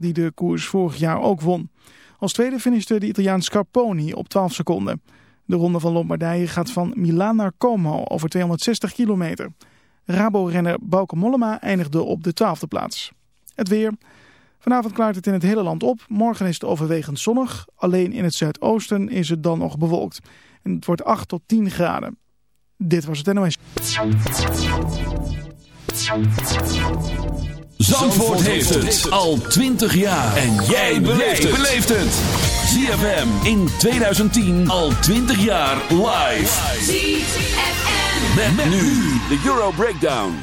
Die de koers vorig jaar ook won. Als tweede finishte de Italiaan Scarponi op 12 seconden. De ronde van Lombardije gaat van Milaan naar Como over 260 kilometer. Rabo-renner Bauke Mollema eindigde op de twaalfde plaats. Het weer. Vanavond klaart het in het hele land op. Morgen is het overwegend zonnig. Alleen in het zuidoosten is het dan nog bewolkt. En het wordt 8 tot 10 graden. Dit was het NOS. Zandvoort heeft het al 20 jaar. En jij beleeft het. ZFM in 2010 al 20 jaar live. ZFM. Met, met nu de Euro Breakdown.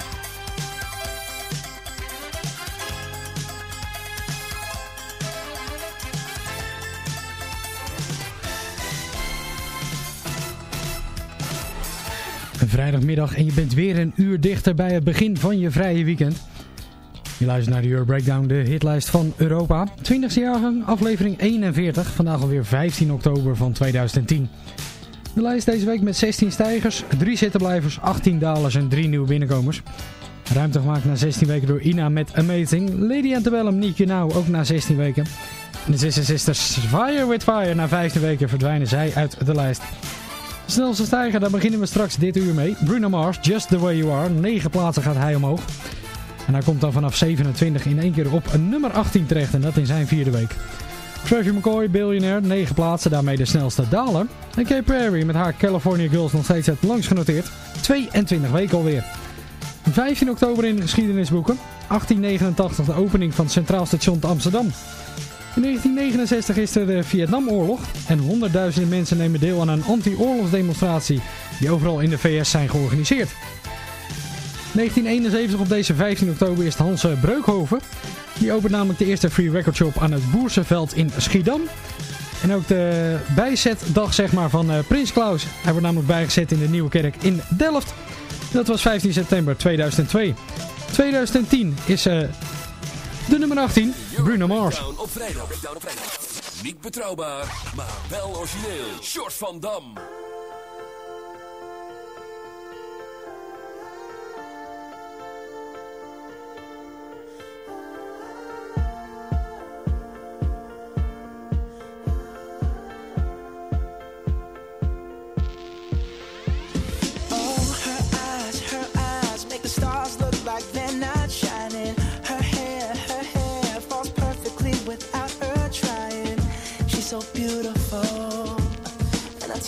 Vrijdagmiddag en je bent weer een uur dichter bij het begin van je vrije weekend. Je luistert naar de Euro Breakdown, de hitlijst van Europa. 20e jaargang, aflevering 41, vandaag alweer 15 oktober van 2010. De lijst deze week met 16 stijgers, 3 zittenblijvers, 18 dalers en 3 nieuwe binnenkomers. Ruimte gemaakt na 16 weken door Ina met Amazing. Lady Antebellum, You Now, ook na 16 weken. En de Sister Sisters Fire With Fire, na 15 weken verdwijnen zij uit de lijst. Snelste stijger, daar beginnen we straks dit uur mee. Bruno Mars, Just The Way You Are. 9 plaatsen gaat hij omhoog. En hij komt dan vanaf 27 in één keer op nummer 18 terecht. En dat in zijn vierde week. Treasure McCoy, Billionaire, 9 plaatsen. Daarmee de snelste daler. En Kay Perry met haar California Girls nog steeds het langst genoteerd. 22 weken alweer. 15 oktober in de geschiedenisboeken. 1889 de opening van het Centraal Station te Amsterdam. In 1969 is er de Vietnamoorlog en honderdduizenden mensen nemen deel aan een anti-oorlogsdemonstratie die overal in de VS zijn georganiseerd. 1971 op deze 15 oktober is Hans Breukhoven. Die opent namelijk de eerste free record shop aan het Boerseveld in Schiedam. En ook de bijzetdag zeg maar, van Prins Klaus. Hij wordt namelijk bijgezet in de Nieuwe Kerk in Delft. Dat was 15 september 2002. 2010 is uh, de nummer 18, Bruno Mars. Op vrijdag. Niet betrouwbaar, maar wel origineel. Short van Dam.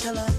Angela.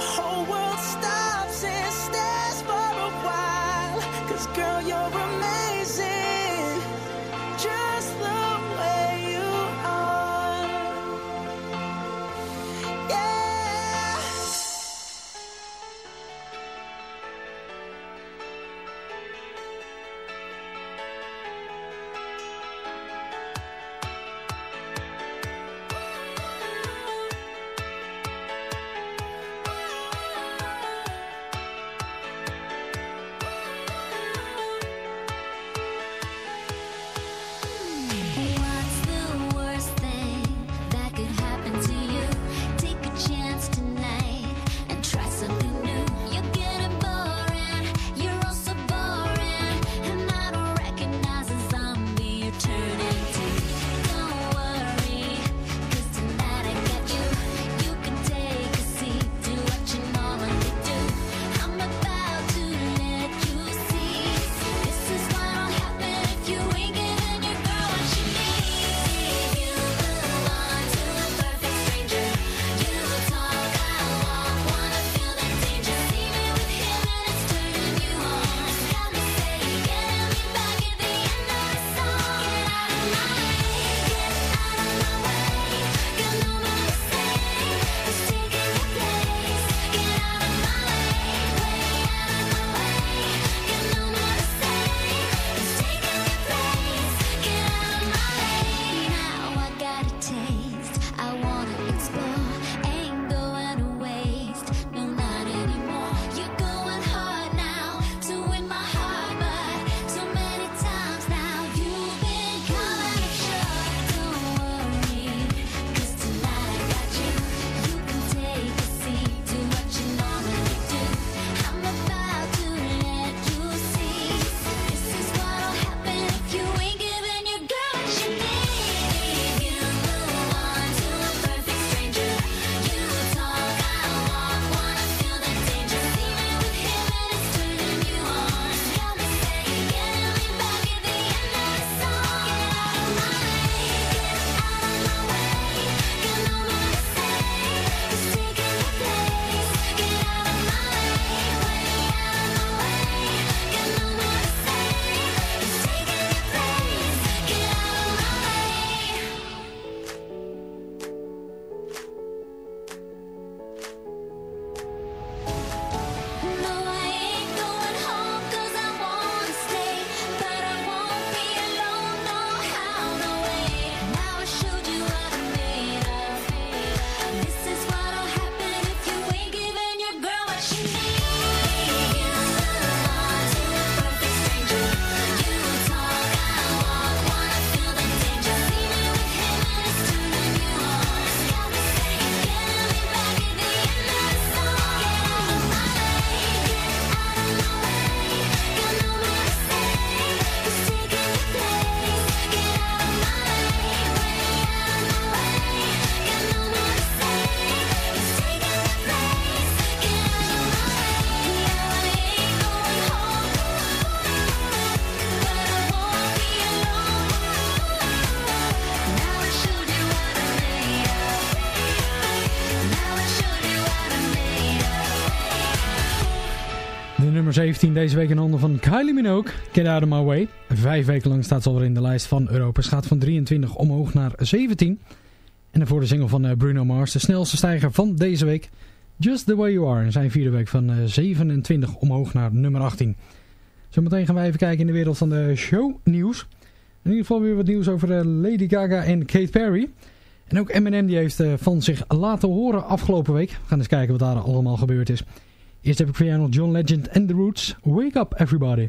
whole world. nummer 17 deze week in handen van Kylie Minogue, Get Out of My Way. Vijf weken lang staat ze alweer in de lijst van Europa. Ze gaat van 23 omhoog naar 17. En voor de single van eh, Bruno Mars, de snelste stijger van deze week. Just The Way You Are, in zijn vierde week van eh, 27 omhoog naar nummer 18. Zometeen gaan wij even kijken in de wereld van de show nieuws. In ieder geval weer wat nieuws over eh, Lady Gaga en Kate Perry. En ook Eminem die heeft van zich laten horen afgelopen week. We gaan eens kijken wat daar allemaal gebeurd is. Eerst heb ik voor John Legend en The Roots. Wake up everybody.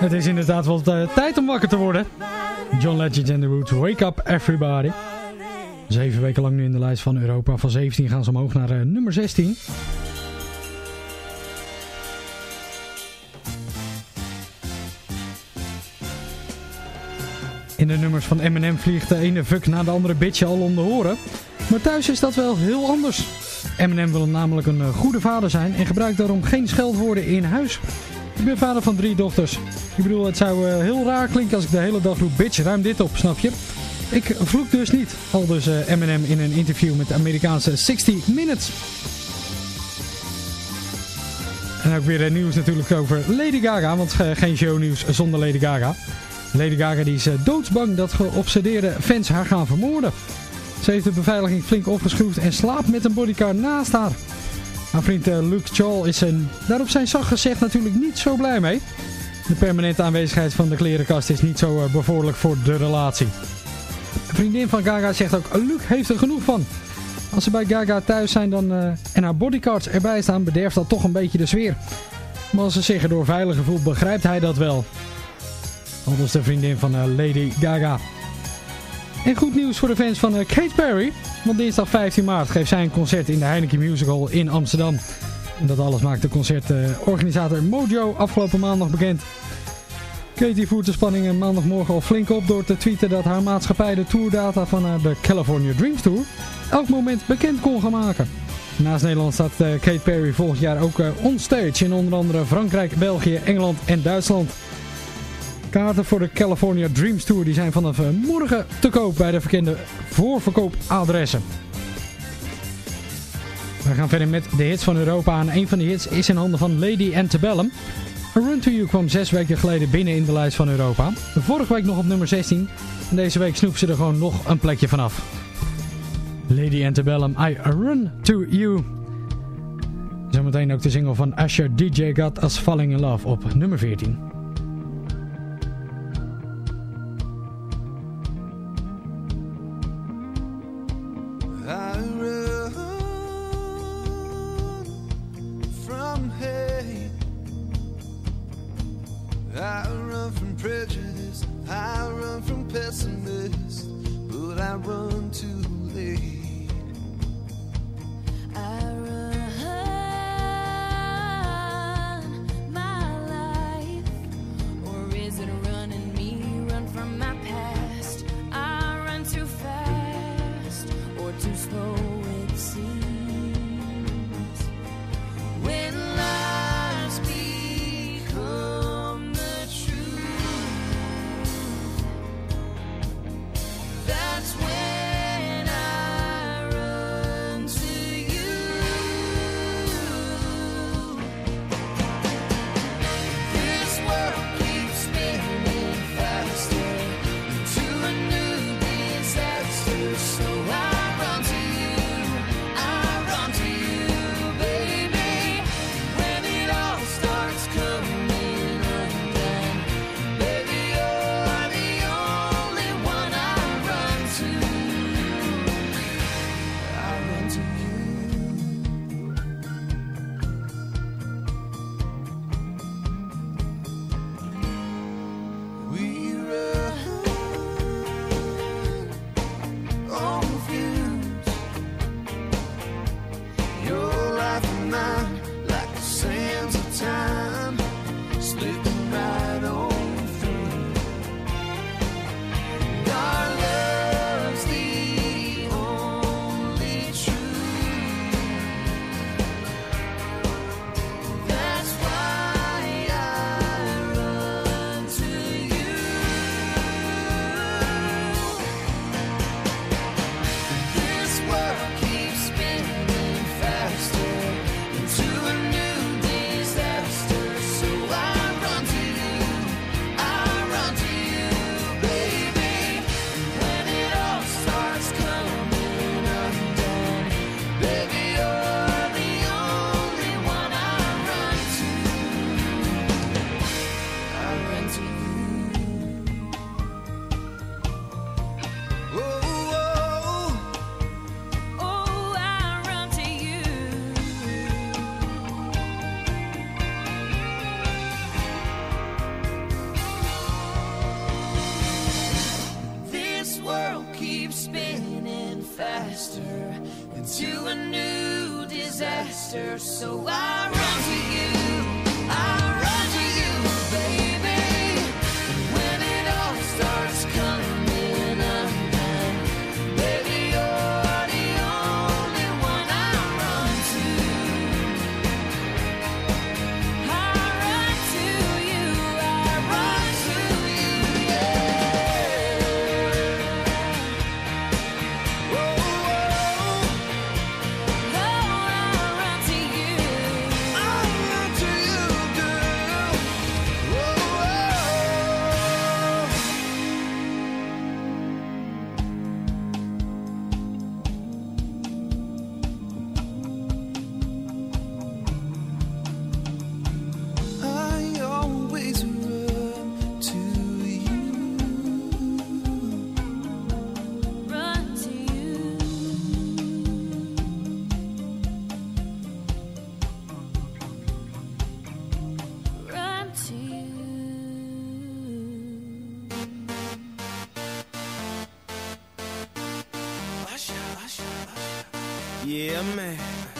Het is inderdaad wel eh, tijd om wakker te worden. John Legend and the Roots, Wake Up Everybody. Zeven weken lang nu in de lijst van Europa. Van 17 gaan ze omhoog naar eh, nummer 16. In de nummers van Eminem vliegt de ene fuck na de andere bitch al om de horen. Maar thuis is dat wel heel anders. Eminem wil namelijk een eh, goede vader zijn en gebruikt daarom geen scheldwoorden in huis. Ik ben vader van drie dochters. Ik bedoel, het zou eh, heel raar klinken als ik de hele dag roep, bitch, ruim dit op, snap je? Ik vloek dus niet, al dus eh, Eminem in een interview met de Amerikaanse 60 Minutes. En ook weer eh, nieuws natuurlijk over Lady Gaga, want geen shownieuws zonder Lady Gaga. Lady Gaga die is doodsbang dat geobsedeerde fans haar gaan vermoorden. Ze heeft de beveiliging flink opgeschroefd en slaapt met een bodyguard naast haar. Haar vriend eh, Luke Chawl is er daar op zijn zacht gezegd natuurlijk niet zo blij mee. De permanente aanwezigheid van de klerenkast is niet zo eh, bevorderlijk voor de relatie. Een vriendin van Gaga zegt ook, Luke heeft er genoeg van. Als ze bij Gaga thuis zijn dan, eh, en haar bodyguards erbij staan, bederft dat toch een beetje de sfeer. Maar als ze zich erdoor veiliger voelt, begrijpt hij dat wel. Anders de vriendin van eh, Lady Gaga. En goed nieuws voor de fans van eh, Kate Perry. Want dinsdag 15 maart geeft zij een concert in de Heineken Musical in Amsterdam. En dat alles maakt de concertorganisator Mojo afgelopen maandag bekend. Katie voert de spanningen maandagmorgen al flink op door te tweeten dat haar maatschappij de tourdata van eh, de California Dreams Tour elk moment bekend kon gaan maken. Naast Nederland staat eh, Kate Perry volgend jaar ook eh, onstage in onder andere Frankrijk, België, Engeland en Duitsland. Kaarten voor de California Dreams Tour die zijn vanaf morgen te koop bij de verkende voorverkoopadressen. We gaan verder met de hits van Europa en een van de hits is in handen van Lady Antebellum. A Run To You kwam zes weken geleden binnen in de lijst van Europa. Vorige week nog op nummer 16 en deze week snoep ze er gewoon nog een plekje vanaf. Lady Antebellum, I Run To You. Zometeen ook de single van Asher DJ Got Us Falling In Love op nummer 14. Yeah, man.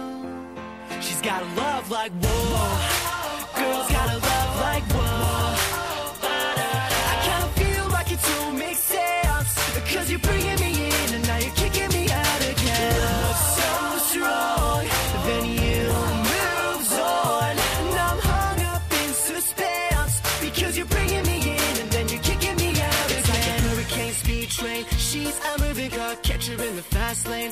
She's got a love like whoa. Girls got a love like whoa. I kinda feel like it don't make sense. Cause you're bringing me in and now you're kicking me out again. Love so strong, then you moves on. And I'm hung up in suspense. Because you're bringing me in and then you're kicking me out again. It's like a hurricane speed train. She's a moving car, her in the fast lane.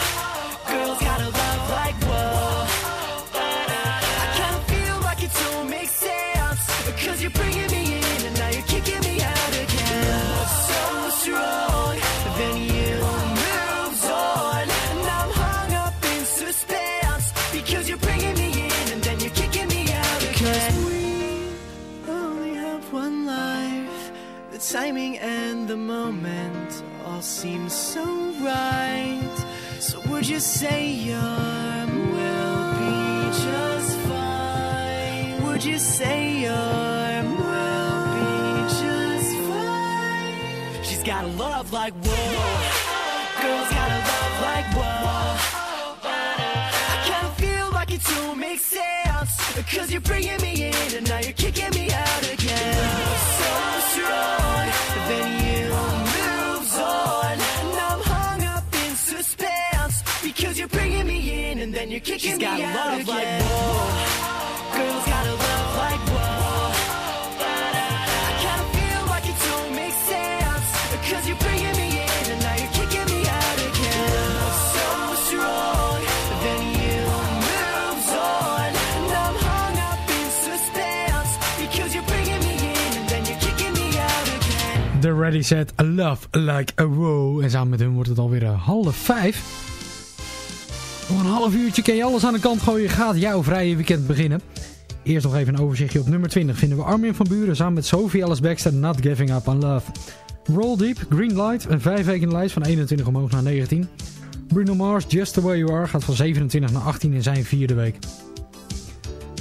You say your arm will be just fine? Would you say your arm will be just fine? She's got a love like whoa. Girls got a love like whoa. I kinda feel like it don't make sense. Cause you're bringing me in and now you're kicking me out you're kicking She's me got a out love again. like whoa. Girls got a love like whoa. I kinda feel like it don't make sense. Cause you're bringing me in and now you're kicking me out again. So strong, then you moved on. And I'm hung up in suspense. Because you're bringing me in and then you're kicking me out again. The Ready Set Love Like a Wow. En samen met hun wordt het alweer eh, half vijf. Nog een half uurtje kun je alles aan de kant gooien. Gaat jouw vrije weekend beginnen. Eerst nog even een overzichtje. Op nummer 20 vinden we Armin van Buren samen met Sophie Alice Baxter. Not Giving Up on Love. Roll Deep, Green Light. Een vijf weken in de lijst van 21 omhoog naar 19. Bruno Mars, Just The Way You Are gaat van 27 naar 18 in zijn vierde week.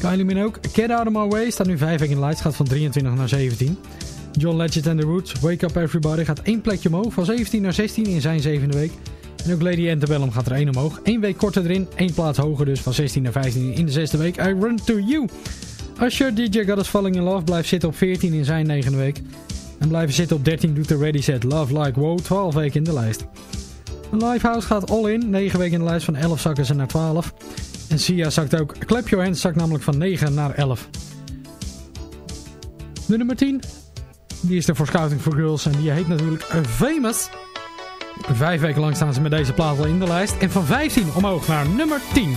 Kylie Minogue, Get Out of My Way staat nu 5 weken in lijst. Gaat van 23 naar 17. John Legend and The Roots, Wake Up Everybody gaat één plekje omhoog. Van 17 naar 16 in zijn zevende week. En ook Lady Antebellum gaat er één omhoog. Eén week korter erin, één plaats hoger dus. Van 16 naar 15 in de zesde week. I Run To You. Usher, DJ Us Falling In Love blijft zitten op 14 in zijn negende week. En blijven zitten op 13 doet de Ready Set Love Like Wow 12 weken in de lijst. Lifehouse gaat all in, 9 weken in de lijst van 11 zakken ze naar 12. En Sia zakt ook. Clap Your Hands zakt namelijk van 9 naar 11. De nummer 10, die is er voor Scouting for Girls en die heet natuurlijk Famous. Vijf weken lang staan ze met deze plaat al in de lijst. En van 15 omhoog naar nummer 10.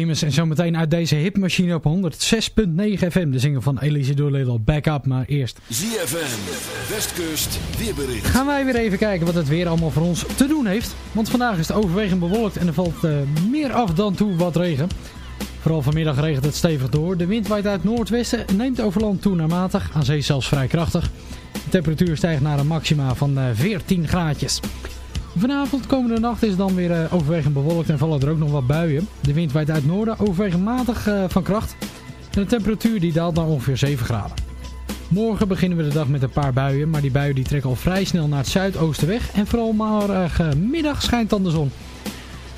Famous. En zometeen uit deze hipmachine op 106.9 FM. De zinger van Elise Doolittle. Back up, maar eerst. ZFM, Westkust, weerbericht. Gaan wij weer even kijken wat het weer allemaal voor ons te doen heeft. Want vandaag is het overwegend bewolkt en er valt eh, meer af dan toe wat regen. Vooral vanmiddag regent het stevig door. De wind waait uit noordwesten, neemt over land toe naar matig. Aan zee zelfs vrij krachtig. De temperatuur stijgt naar een maxima van eh, 14 graadjes. Vanavond, komende nacht, is het dan weer eh, overwegend bewolkt en vallen er ook nog wat buien. De wind waait uit noorden, overwegend matig eh, van kracht. En de temperatuur die daalt naar ongeveer 7 graden. Morgen beginnen we de dag met een paar buien, maar die buien die trekken al vrij snel naar het zuidoosten weg. En vooral morgenmiddag schijnt dan de zon.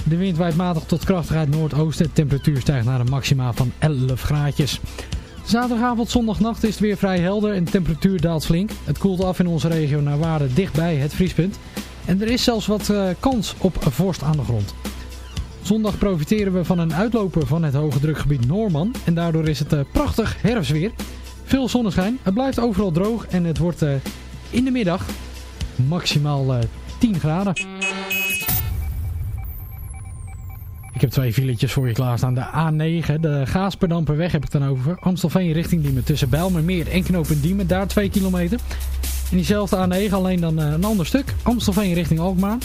De wind waait matig tot krachtig uit noordoosten. De temperatuur stijgt naar een maxima van 11 graadjes. Zaterdagavond, zondagnacht is het weer vrij helder en de temperatuur daalt flink. Het koelt af in onze regio naar waarde dichtbij het vriespunt. En er is zelfs wat eh, kans op vorst aan de grond. Zondag profiteren we van een uitloper van het hoge drukgebied Noorman. En daardoor is het eh, prachtig herfstweer. Veel zonneschijn, het blijft overal droog en het wordt eh, in de middag maximaal 10 graden. Ik heb twee filetjes voor je klaarstaan. De A9, de Gaasperdamperweg heb ik dan over. Amstelveen richting Diemen tussen Bijlmermeer en Knopen Diemen. Daar 2 kilometer. En diezelfde A9, alleen dan eh, een ander stuk. Amstelveen richting Alkmaar.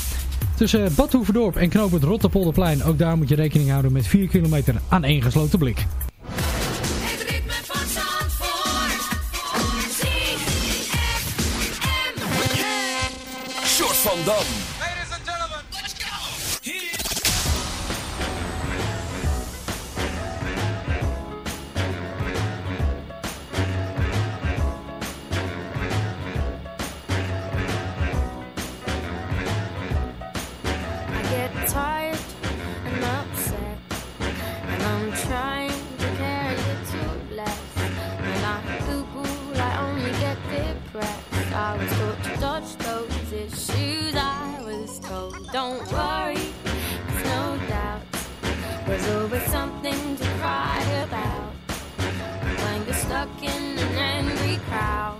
Tussen Bad Hoeverdorp en Knoopend Rotterpolderplein. Ook daar moet je rekening houden met 4 kilometer aan één gesloten blik. Het ritme van Zandvoort. Short van Dam. Something to cry about. When you're stuck in an angry crowd,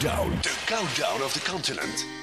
De countdown of the continent.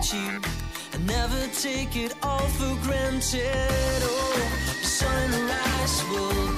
about you. I never take it all for granted. Oh, sunrise will.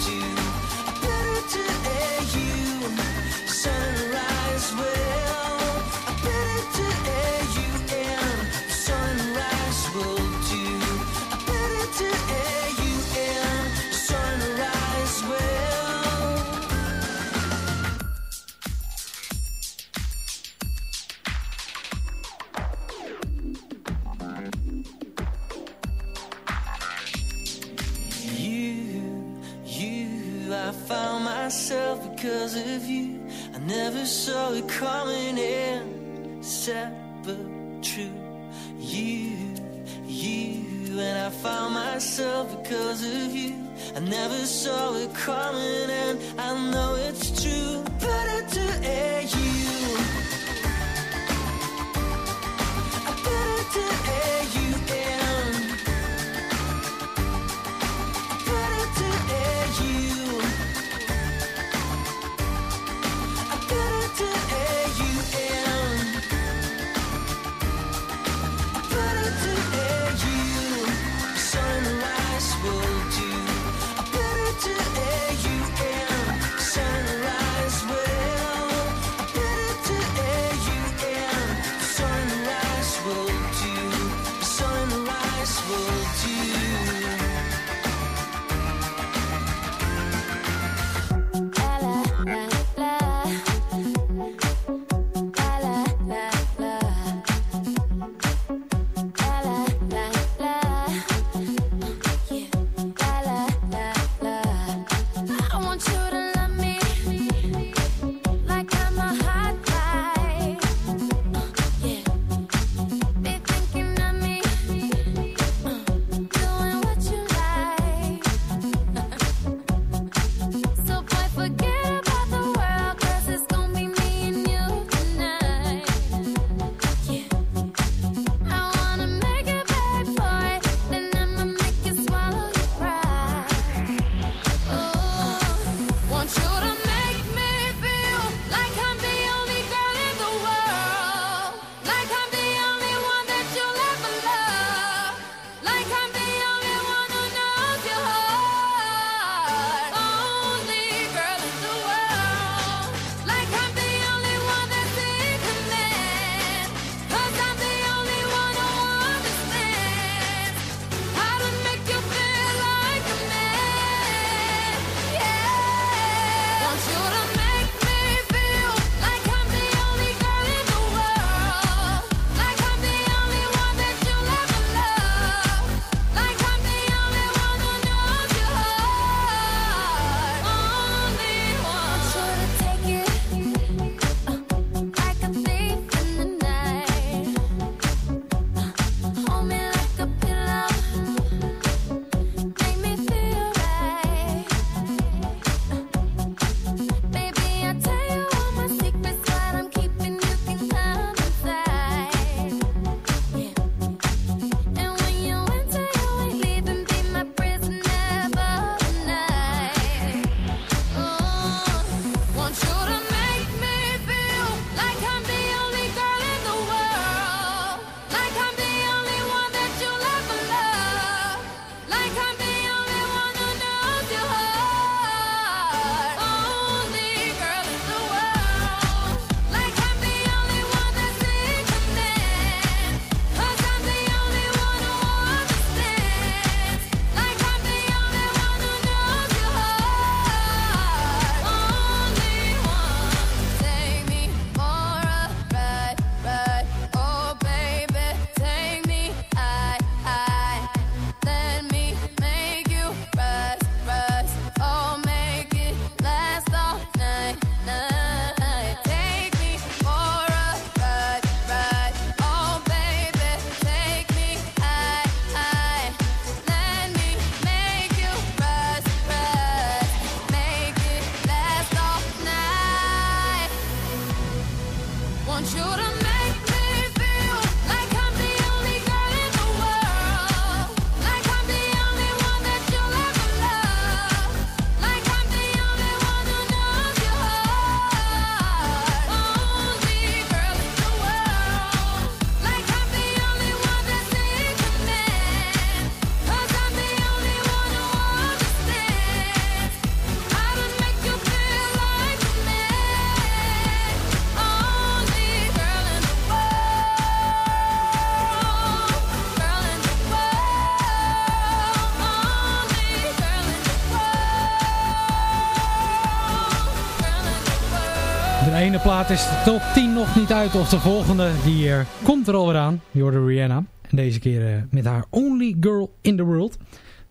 De plaat is de top 10 nog niet uit of de volgende die eh, komt er alweer aan. Hoorde Rihanna. En deze keer eh, met haar Only Girl in the World.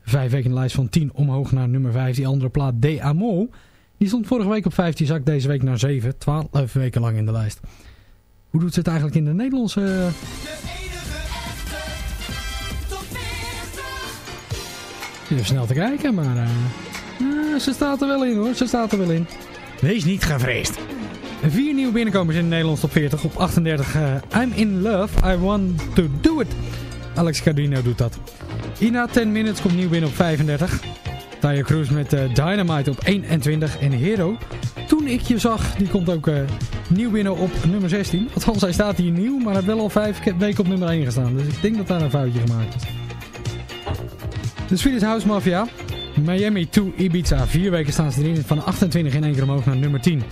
Vijf weken in de lijst van 10 omhoog naar nummer 5. Die andere plaat De Amo. Die stond vorige week op 15, zak deze week naar 7. 12 weken lang in de lijst. Hoe doet ze het eigenlijk in de Nederlandse... Ik zit even snel te kijken, maar... eh, ze staat er wel in hoor, ze staat er wel in. Wees niet gevreesd. Vier nieuwe binnenkomers in de Nederlandse top 40. Op 38 eh, I'm in love, I want to do it. Alex Cardino doet dat. Ina 10 Minutes komt nieuw binnen op 35. Taya Cruz met eh, Dynamite op 21. En Hero, Toen ik je zag, die komt ook eh, nieuw binnen op nummer 16. Althans, hij staat hier nieuw, maar hij heeft wel al vijf weken op nummer 1 gestaan. Dus ik denk dat daar een foutje gemaakt is. De Swedish House Mafia. Miami to Ibiza. Vier weken staan ze erin. Van 28 in één keer omhoog naar nummer 10.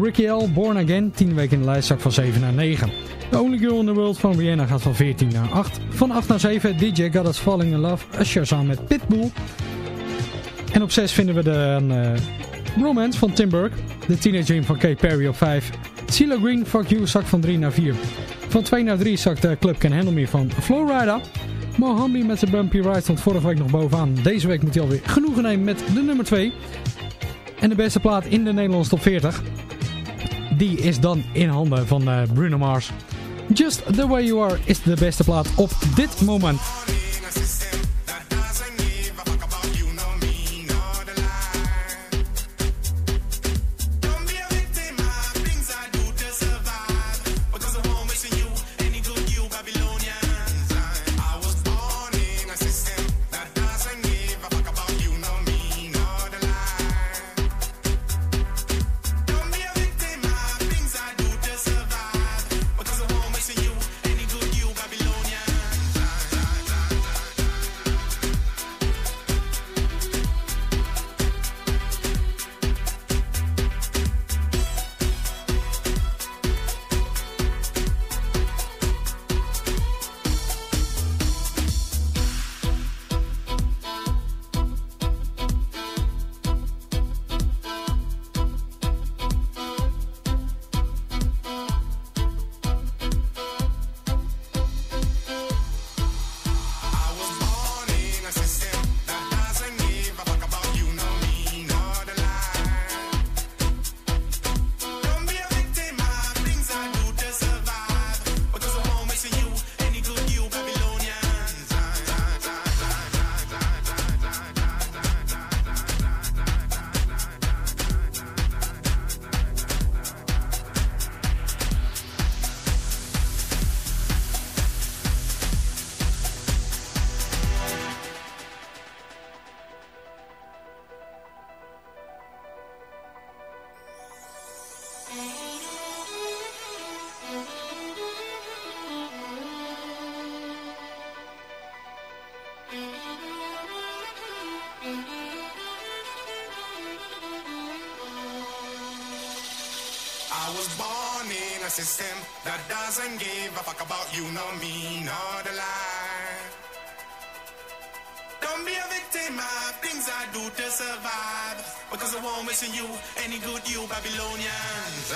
Ricky L. Born Again. 10 weken in de lijst. Zak van 7 naar 9. The Only Girl in the World van Rihanna gaat van 14 naar 8. Van 8 naar 7. DJ Got Us Falling in Love. Usher samen met Pitbull. En op 6 vinden we de uh, Romance van Tim Burke. De Teenage Dream van Kate Perry op 5. CeeLo Green, Fuck You, zak van 3 naar 4. Van 2 naar 3 zakt de Club Can Handle Me van Flowrider. Mohambi met zijn Bumpy Ride stond vorige week nog bovenaan. Deze week moet hij alweer genoegen nemen met de nummer 2. En de beste plaat in de Nederlandse top 40. Die is dan in handen van uh, Bruno Mars. Just The Way You Are is de beste plaat op dit moment. System that doesn't give a fuck about you, nor me, nor the lie. Don't be a victim of things I do to survive. Because I won't miss you, any good you Babylonians.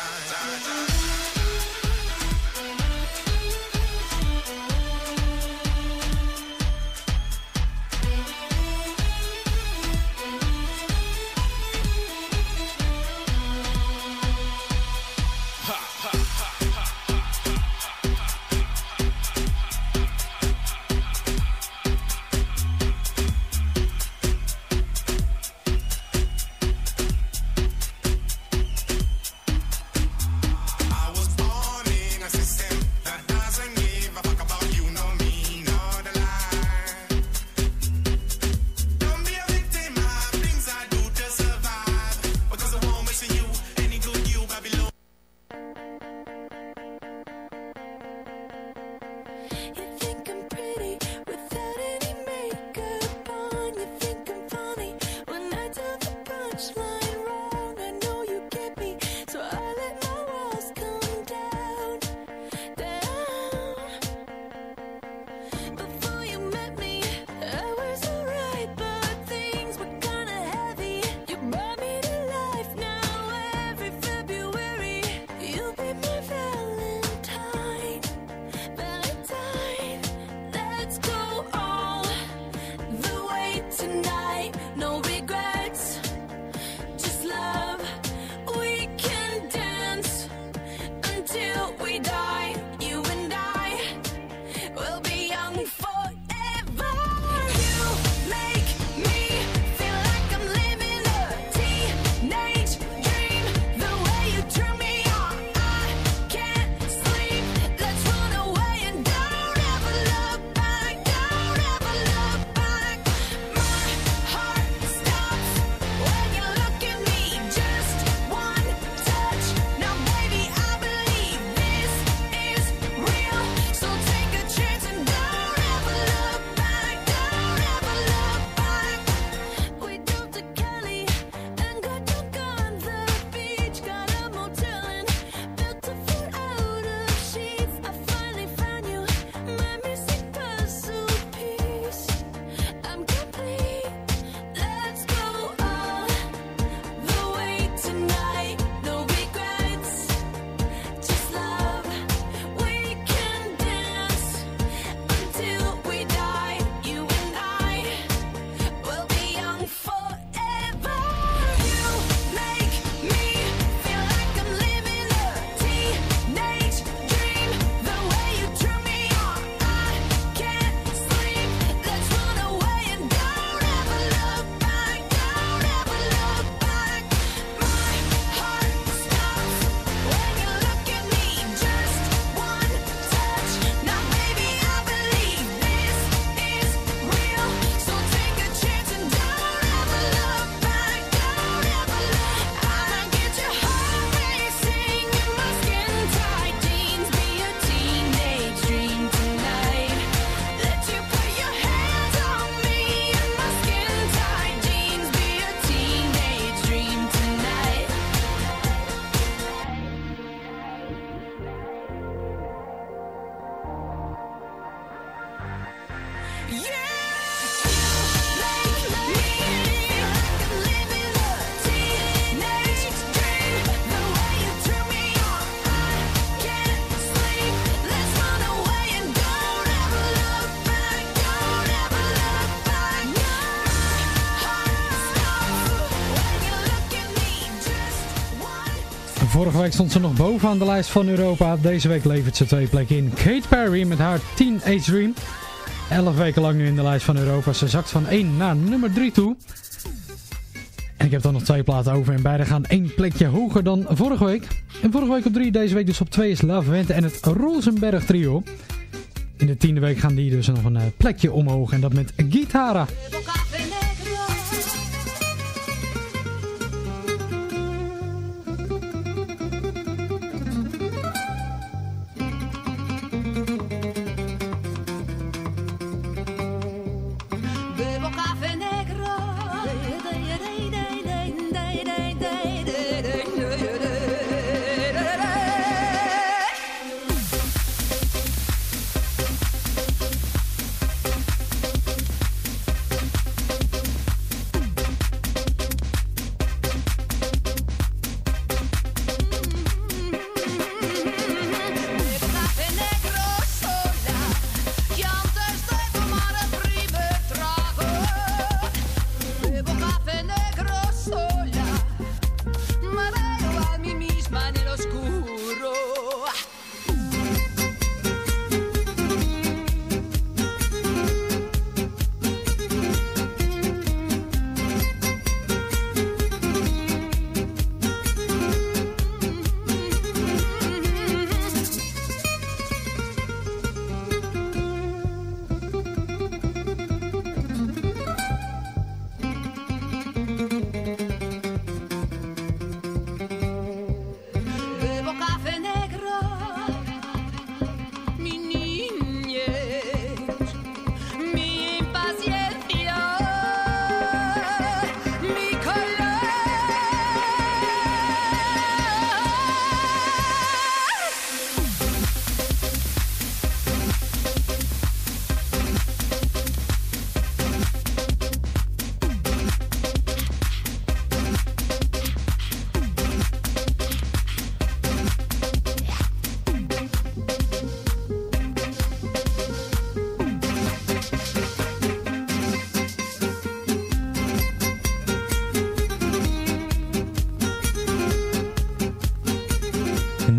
Vorige week stond ze nog bovenaan de lijst van Europa. Deze week levert ze twee plekken in. Kate Perry met haar Teenage Dream. Elf weken lang nu in de lijst van Europa. Ze zakt van 1 naar nummer 3 toe. En ik heb dan nog twee platen over. En beide gaan één plekje hoger dan vorige week. En vorige week op 3, deze week dus op 2 is Love en het Rosenberg trio. In de tiende week gaan die dus nog een eh, plekje omhoog. En dat met Gitara.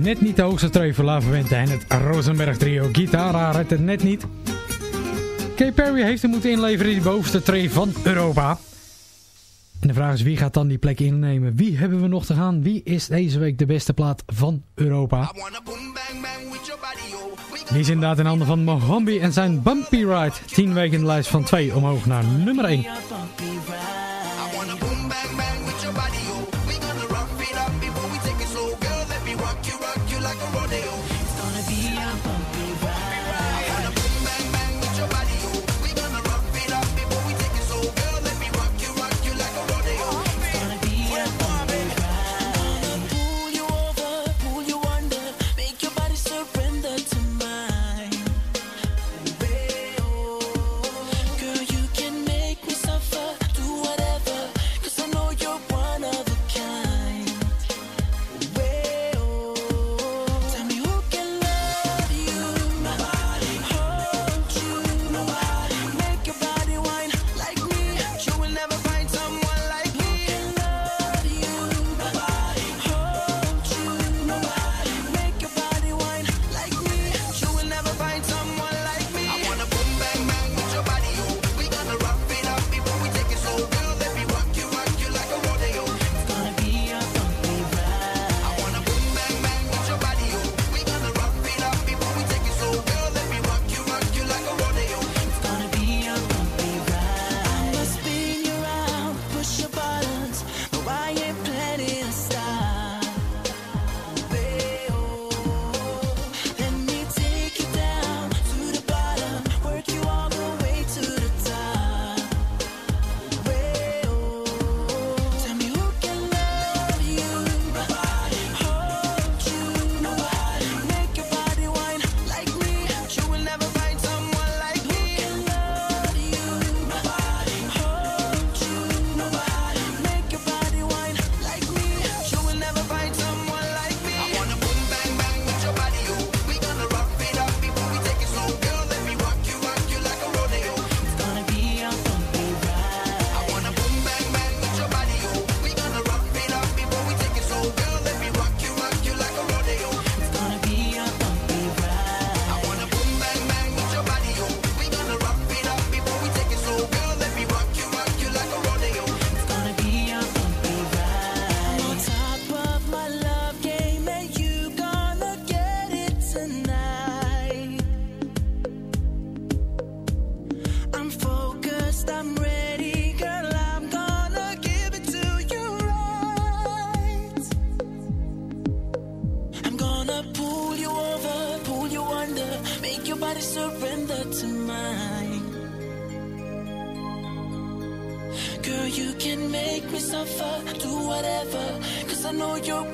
Net niet de hoogste trui voor en het Rosenberg trio. Gitara redt het net niet. Kay Perry heeft hem moeten inleveren in die bovenste tree van Europa. En de vraag is wie gaat dan die plek innemen? Wie hebben we nog te gaan? Wie is deze week de beste plaat van Europa? Die is inderdaad in handen van Mohambi en zijn Bumpy Ride. 10 weken in de lijst van 2 omhoog naar nummer 1.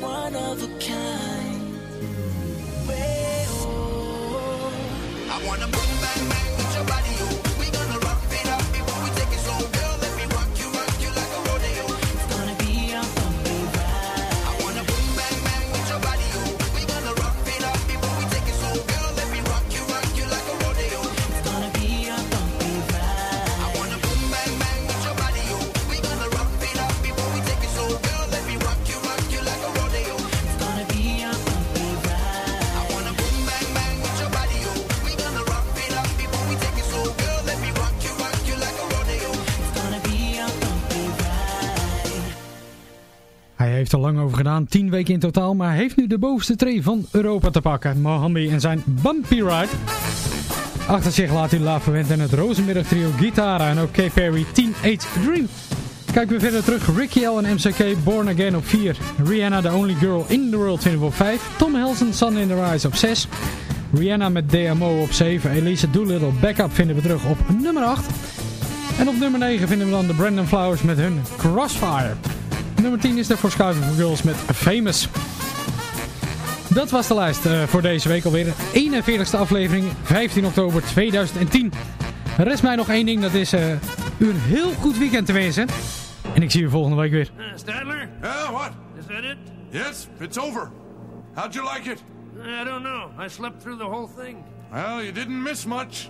One of a kind. Way, oh. I wanna boom bang bang heeft lang over gedaan, 10 weken in totaal, maar heeft nu de bovenste tree van Europa te pakken. Mohambi en zijn Bumpy Ride. Achter zich laat hij La en het Rozenmiddag trio Guitarra en ook K. Perry Teenage Dream. Kijken we verder terug, Ricky L en MCK Born Again op 4. Rihanna The Only Girl in the World vinden we op 5. Tom Helson Sun in the Rise op 6. Rihanna met DMO op 7. Elise Doolittle Backup vinden we terug op nummer 8. En op nummer 9 vinden we dan de Brandon Flowers met hun Crossfire. Nummer 10 is er voor Schuiven for Girls met Famous. Dat was de lijst eh, voor deze week alweer. De 41ste aflevering, 15 oktober 2010. Er rest mij nog één ding, dat is eh, u een heel goed weekend te wensen. En ik zie u volgende week weer. Uh, Stadler? Yeah, what? Is that it? Yes, it's over. How'd you like it? I don't know. I slept through the whole thing. Well, you didn't miss much.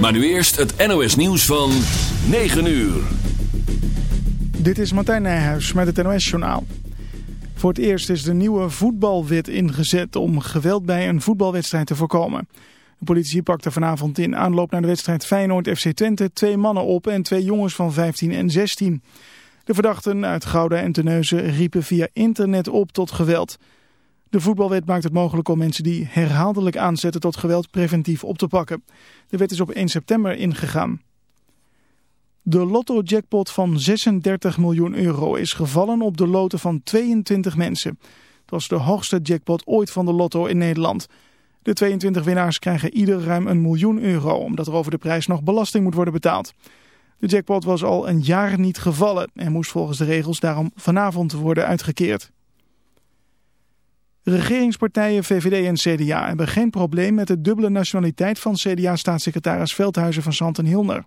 Maar nu eerst het NOS nieuws van 9 uur. Dit is Martijn Nijhuis met het NOS-journaal. Voor het eerst is de nieuwe voetbalwet ingezet om geweld bij een voetbalwedstrijd te voorkomen. De politie pakte vanavond in aanloop naar de wedstrijd Feyenoord-FC Twente twee mannen op en twee jongens van 15 en 16. De verdachten uit Gouda en Terneuzen riepen via internet op tot geweld. De voetbalwet maakt het mogelijk om mensen die herhaaldelijk aanzetten tot geweld preventief op te pakken. De wet is op 1 september ingegaan. De lotto-jackpot van 36 miljoen euro is gevallen op de loten van 22 mensen. Dat was de hoogste jackpot ooit van de lotto in Nederland. De 22 winnaars krijgen ieder ruim een miljoen euro, omdat er over de prijs nog belasting moet worden betaald. De jackpot was al een jaar niet gevallen en moest volgens de regels daarom vanavond worden uitgekeerd. Regeringspartijen VVD en CDA hebben geen probleem met de dubbele nationaliteit van CDA-staatssecretaris Veldhuizen van Santen Hilner.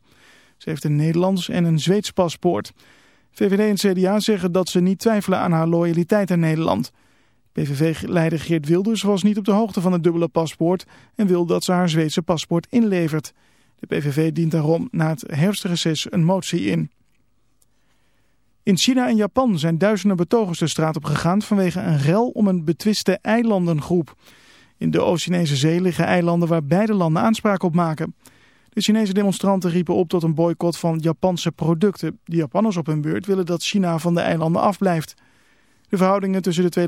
Ze heeft een Nederlands en een Zweeds paspoort. VVD en CDA zeggen dat ze niet twijfelen aan haar loyaliteit aan Nederland. PVV-leider Geert Wilders was niet op de hoogte van het dubbele paspoort en wil dat ze haar Zweedse paspoort inlevert. De PVV dient daarom na het herfstreces een motie in. In China en Japan zijn duizenden betogers de straat op gegaan vanwege een rel om een betwiste eilandengroep. In de Oost-Chinese zee liggen eilanden waar beide landen aanspraak op maken. De Chinese demonstranten riepen op tot een boycott van Japanse producten. De Japanners op hun beurt willen dat China van de eilanden afblijft. De verhoudingen tussen de twee